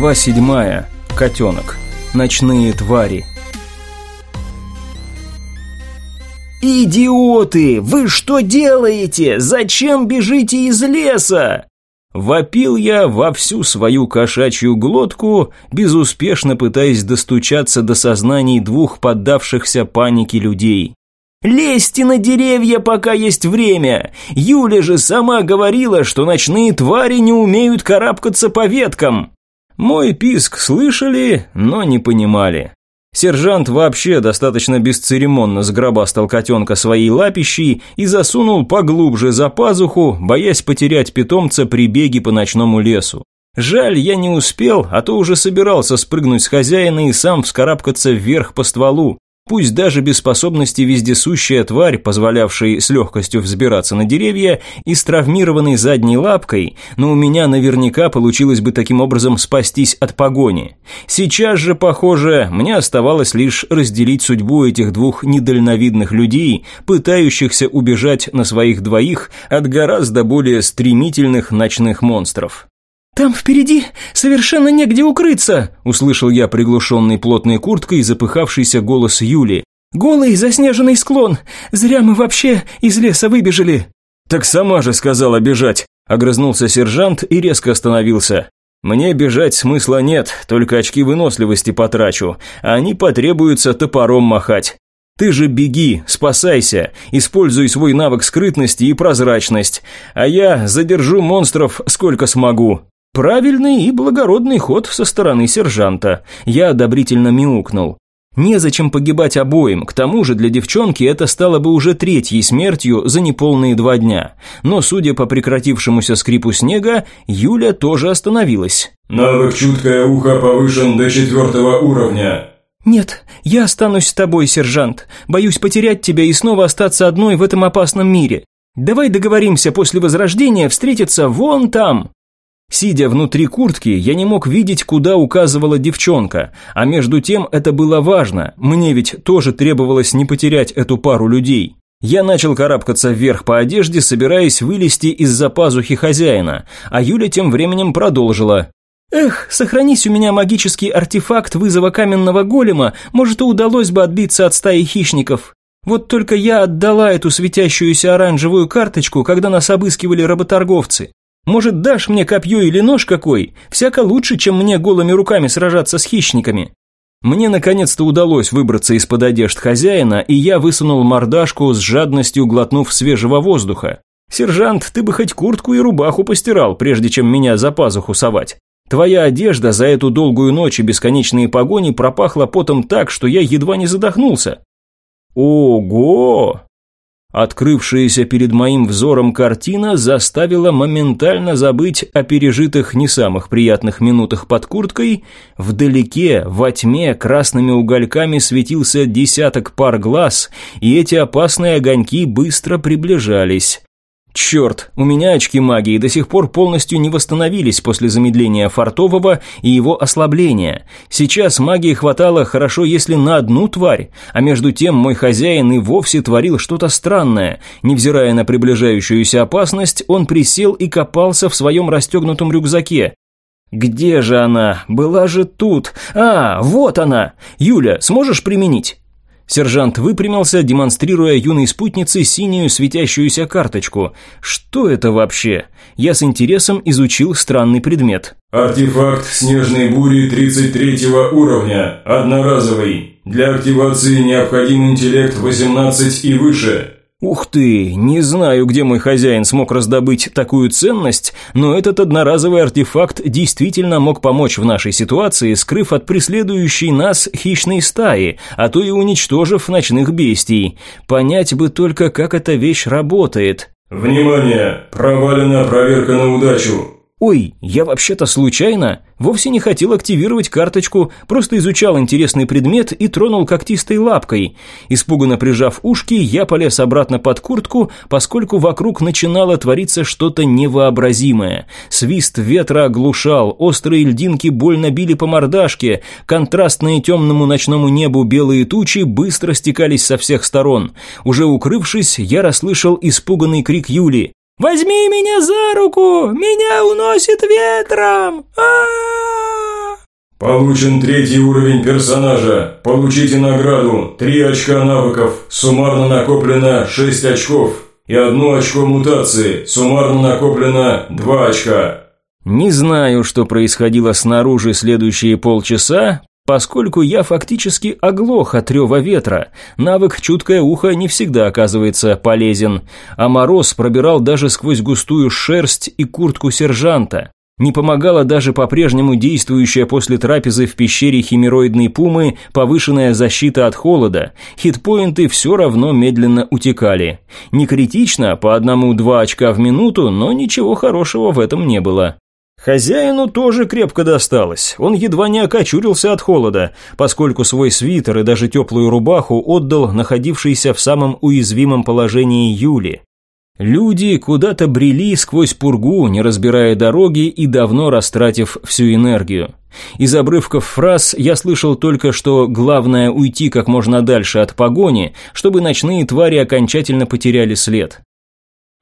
Глава седьмая. Котенок. Ночные твари. «Идиоты! Вы что делаете? Зачем бежите из леса?» Вопил я во всю свою кошачью глотку, безуспешно пытаясь достучаться до сознаний двух поддавшихся панике людей. «Лезьте на деревья, пока есть время! Юля же сама говорила, что ночные твари не умеют карабкаться по веткам!» Мой писк слышали, но не понимали. Сержант вообще достаточно бесцеремонно сгробастал котенка своей лапищей и засунул поглубже за пазуху, боясь потерять питомца при беге по ночному лесу. Жаль, я не успел, а то уже собирался спрыгнуть с хозяина и сам вскарабкаться вверх по стволу. Пусть даже без способности вездесущая тварь, позволявшая с легкостью взбираться на деревья, и с травмированной задней лапкой, но у меня наверняка получилось бы таким образом спастись от погони. Сейчас же, похоже, мне оставалось лишь разделить судьбу этих двух недальновидных людей, пытающихся убежать на своих двоих от гораздо более стремительных ночных монстров. «Там впереди совершенно негде укрыться!» – услышал я приглушенный плотной курткой запыхавшийся голос Юли. «Голый заснеженный склон! Зря мы вообще из леса выбежали!» «Так сама же сказала бежать!» – огрызнулся сержант и резко остановился. «Мне бежать смысла нет, только очки выносливости потрачу, а они потребуются топором махать. Ты же беги, спасайся, используй свой навык скрытности и прозрачность, а я задержу монстров сколько смогу. Правильный и благородный ход со стороны сержанта. Я одобрительно мяукнул. Незачем погибать обоим, к тому же для девчонки это стало бы уже третьей смертью за неполные два дня. Но, судя по прекратившемуся скрипу снега, Юля тоже остановилась. «Навык «Чуткое ухо» повышен до четвертого уровня». «Нет, я останусь с тобой, сержант. Боюсь потерять тебя и снова остаться одной в этом опасном мире. Давай договоримся после возрождения встретиться вон там». Сидя внутри куртки, я не мог видеть, куда указывала девчонка, а между тем это было важно, мне ведь тоже требовалось не потерять эту пару людей. Я начал карабкаться вверх по одежде, собираясь вылезти из-за пазухи хозяина, а Юля тем временем продолжила. «Эх, сохранись у меня магический артефакт вызова каменного голема, может, и удалось бы отбиться от стаи хищников. Вот только я отдала эту светящуюся оранжевую карточку, когда нас обыскивали работорговцы. Может, дашь мне копье или нож какой? Всяко лучше, чем мне голыми руками сражаться с хищниками». Мне наконец-то удалось выбраться из-под одежд хозяина, и я высунул мордашку с жадностью глотнув свежего воздуха. «Сержант, ты бы хоть куртку и рубаху постирал, прежде чем меня за пазуху совать. Твоя одежда за эту долгую ночь и бесконечные погони пропахла потом так, что я едва не задохнулся». «Ого!» Открывшаяся перед моим взором картина заставила моментально забыть о пережитых не самых приятных минутах под курткой. Вдалеке, во тьме, красными угольками светился десяток пар глаз, и эти опасные огоньки быстро приближались. Черт, у меня очки магии до сих пор полностью не восстановились после замедления Фартового и его ослабления. Сейчас магии хватало хорошо, если на одну тварь, а между тем мой хозяин и вовсе творил что-то странное. Невзирая на приближающуюся опасность, он присел и копался в своем расстегнутом рюкзаке. «Где же она? Была же тут! А, вот она! Юля, сможешь применить?» Сержант выпрямился, демонстрируя юной спутнице синюю светящуюся карточку. Что это вообще? Я с интересом изучил странный предмет. Артефакт снежной бури 33 уровня, одноразовый. Для активации необходим интеллект 18 и выше. Ух ты, не знаю, где мой хозяин смог раздобыть такую ценность, но этот одноразовый артефакт действительно мог помочь в нашей ситуации, скрыв от преследующей нас хищной стаи, а то и уничтожив ночных бестий. Понять бы только, как эта вещь работает. Внимание! Провалена проверка на удачу. «Ой, я вообще-то случайно, вовсе не хотел активировать карточку, просто изучал интересный предмет и тронул когтистой лапкой. Испуганно прижав ушки, я полез обратно под куртку, поскольку вокруг начинало твориться что-то невообразимое. Свист ветра оглушал, острые льдинки больно били по мордашке, контрастные темному ночному небу белые тучи быстро стекались со всех сторон. Уже укрывшись, я расслышал испуганный крик Юли. «Возьми меня за руку! Меня уносит ветром! а, -а, -а Получен третий уровень персонажа. Получите награду. Три очка навыков. Суммарно накоплено 6 очков. И одно очко мутации. Суммарно накоплено 2 очка. Не знаю, что происходило снаружи следующие полчаса, поскольку я фактически оглох от рева ветра. Навык «Чуткое ухо» не всегда оказывается полезен, а мороз пробирал даже сквозь густую шерсть и куртку сержанта. Не помогала даже по-прежнему действующая после трапезы в пещере химероидной пумы повышенная защита от холода. Хитпоинты все равно медленно утекали. Не критично, по одному-два очка в минуту, но ничего хорошего в этом не было. Хозяину тоже крепко досталось. Он едва не окочурился от холода, поскольку свой свитер и даже теплую рубаху отдал находившийся в самом уязвимом положении Юли. Люди куда-то брели сквозь пургу, не разбирая дороги и давно растратив всю энергию. Из обрывков фраз я слышал только, что главное уйти как можно дальше от погони, чтобы ночные твари окончательно потеряли след.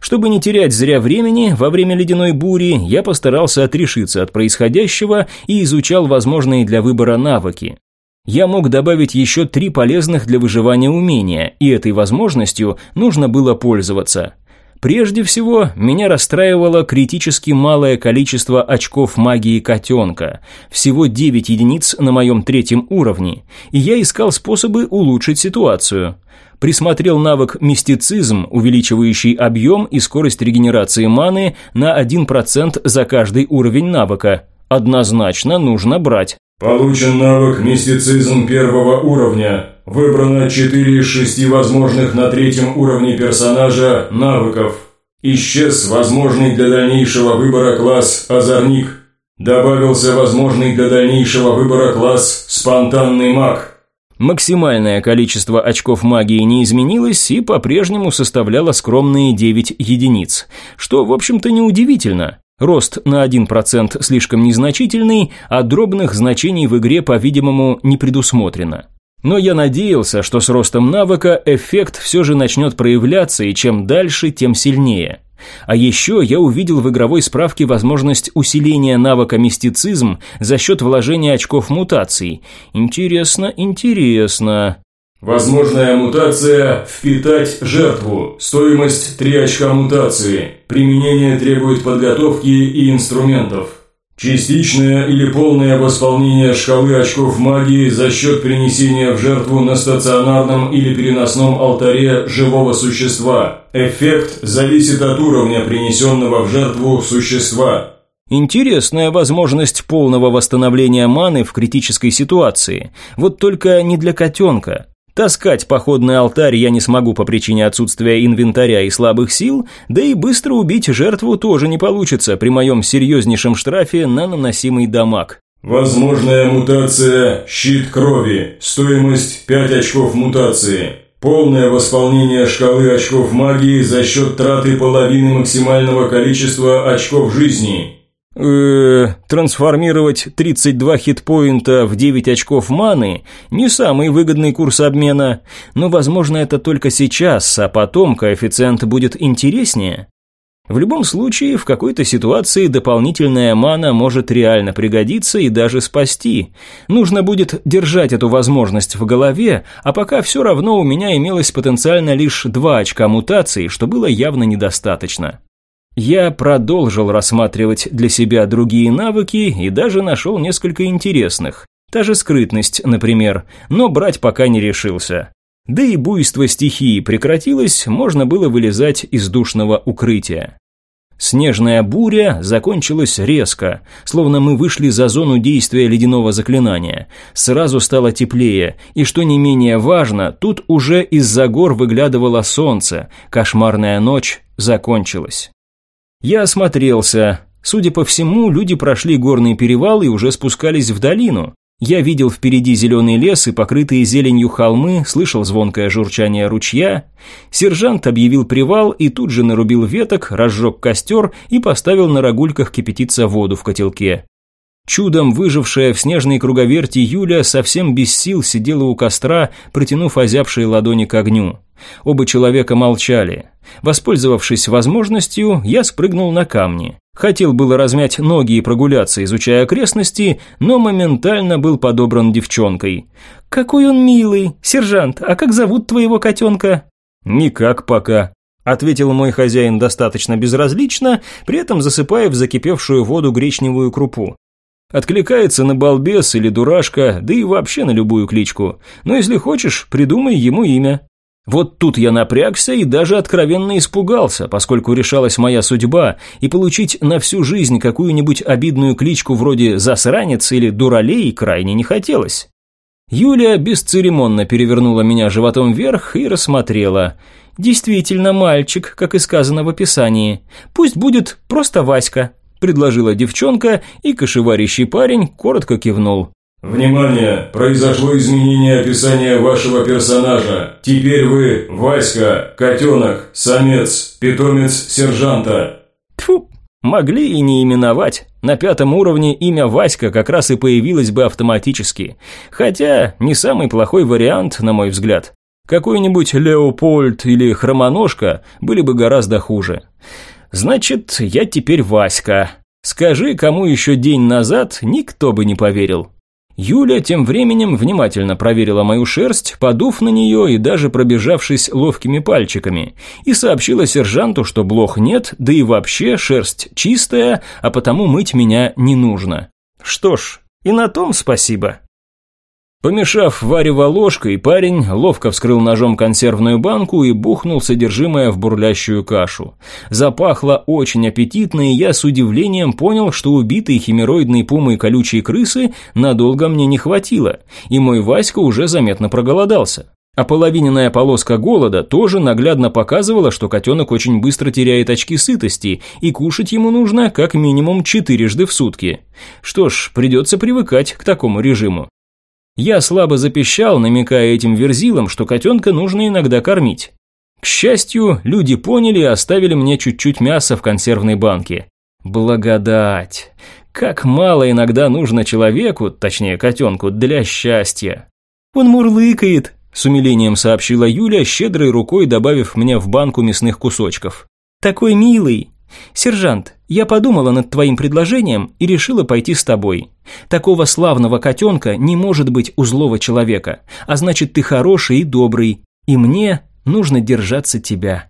Чтобы не терять зря времени, во время ледяной бури я постарался отрешиться от происходящего и изучал возможные для выбора навыки. Я мог добавить еще три полезных для выживания умения, и этой возможностью нужно было пользоваться – Прежде всего, меня расстраивало критически малое количество очков магии котенка, всего 9 единиц на моем третьем уровне, и я искал способы улучшить ситуацию. Присмотрел навык «Мистицизм», увеличивающий объем и скорость регенерации маны на 1% за каждый уровень навыка. Однозначно нужно брать. Получен навык «Мистицизм» первого уровня. Выбрано 4 из 6 возможных на третьем уровне персонажа навыков. Исчез возможный для дальнейшего выбора класс «Озорник». Добавился возможный для дальнейшего выбора класс «Спонтанный маг». Максимальное количество очков магии не изменилось и по-прежнему составляло скромные 9 единиц, что, в общем-то, неудивительно. Рост на 1% слишком незначительный, а дробных значений в игре, по-видимому, не предусмотрено. Но я надеялся, что с ростом навыка эффект все же начнет проявляться, и чем дальше, тем сильнее. А еще я увидел в игровой справке возможность усиления навыка мистицизм за счет вложения очков мутаций. Интересно, интересно. Возможная мутация «Впитать жертву». Стоимость 3 очка мутации. Применение требует подготовки и инструментов. Частичное или полное восполнение шкалы очков магии за счет принесения в жертву на стационарном или переносном алтаре живого существа. Эффект зависит от уровня принесенного в жертву существа. Интересная возможность полного восстановления маны в критической ситуации. Вот только не для котенка. Таскать походный алтарь я не смогу по причине отсутствия инвентаря и слабых сил, да и быстро убить жертву тоже не получится при моем серьезнейшем штрафе на наносимый дамаг. Возможная мутация «Щит крови». Стоимость 5 очков мутации. Полное восполнение шкалы очков магии за счет траты половины максимального количества очков жизни э трансформировать 32 хитпоинта в 9 очков маны – не самый выгодный курс обмена, но, возможно, это только сейчас, а потом коэффициент будет интереснее. В любом случае, в какой-то ситуации дополнительная мана может реально пригодиться и даже спасти. Нужно будет держать эту возможность в голове, а пока все равно у меня имелось потенциально лишь два очка мутации, что было явно недостаточно. Я продолжил рассматривать для себя другие навыки и даже нашел несколько интересных. Та же скрытность, например, но брать пока не решился. Да и буйство стихии прекратилось, можно было вылезать из душного укрытия. Снежная буря закончилась резко, словно мы вышли за зону действия ледяного заклинания. Сразу стало теплее, и что не менее важно, тут уже из-за гор выглядывало солнце, кошмарная ночь закончилась. Я осмотрелся. Судя по всему, люди прошли горный перевал и уже спускались в долину. Я видел впереди зеленый лес и покрытые зеленью холмы, слышал звонкое журчание ручья. Сержант объявил привал и тут же нарубил веток, разжег костер и поставил на рогульках кипятиться воду в котелке. Чудом выжившая в снежной круговерти Юля совсем без сил сидела у костра, протянув озябшие ладони к огню. Оба человека молчали. Воспользовавшись возможностью, я спрыгнул на камни. Хотел было размять ноги и прогуляться, изучая окрестности, но моментально был подобран девчонкой. «Какой он милый! Сержант, а как зовут твоего котенка?» «Никак пока», – ответил мой хозяин достаточно безразлично, при этом засыпая в закипевшую воду гречневую крупу. Откликается на балбес или дурашка, да и вообще на любую кличку. Но если хочешь, придумай ему имя. Вот тут я напрягся и даже откровенно испугался, поскольку решалась моя судьба, и получить на всю жизнь какую-нибудь обидную кличку вроде «засранец» или «дуралей» крайне не хотелось. Юлия бесцеремонно перевернула меня животом вверх и рассмотрела. «Действительно мальчик, как и сказано в описании. Пусть будет просто Васька», – предложила девчонка, и кошеварящий парень коротко кивнул. Внимание! Произошло изменение описания вашего персонажа. Теперь вы Васька, котенок, самец, питомец сержанта. Тьфу, могли и не именовать. На пятом уровне имя Васька как раз и появилось бы автоматически. Хотя, не самый плохой вариант, на мой взгляд. Какой-нибудь Леопольд или Хромоножка были бы гораздо хуже. Значит, я теперь Васька. Скажи, кому еще день назад, никто бы не поверил. Юля тем временем внимательно проверила мою шерсть, подув на нее и даже пробежавшись ловкими пальчиками, и сообщила сержанту, что блох нет, да и вообще шерсть чистая, а потому мыть меня не нужно. Что ж, и на том спасибо. Помешав варево ложкой, парень ловко вскрыл ножом консервную банку и бухнул содержимое в бурлящую кашу. Запахло очень аппетитно, и я с удивлением понял, что убитой химероидной пумой колючей крысы надолго мне не хватило, и мой Васька уже заметно проголодался. А половиненная полоска голода тоже наглядно показывала, что котенок очень быстро теряет очки сытости, и кушать ему нужно как минимум четырежды в сутки. Что ж, придется привыкать к такому режиму. Я слабо запищал, намекая этим верзилам, что котенка нужно иногда кормить. К счастью, люди поняли и оставили мне чуть-чуть мяса в консервной банке. Благодать! Как мало иногда нужно человеку, точнее котенку, для счастья. Он мурлыкает, с умилением сообщила Юля, щедрой рукой добавив мне в банку мясных кусочков. Такой милый. «Сержант, я подумала над твоим предложением и решила пойти с тобой. Такого славного котенка не может быть у злого человека, а значит, ты хороший и добрый, и мне нужно держаться тебя».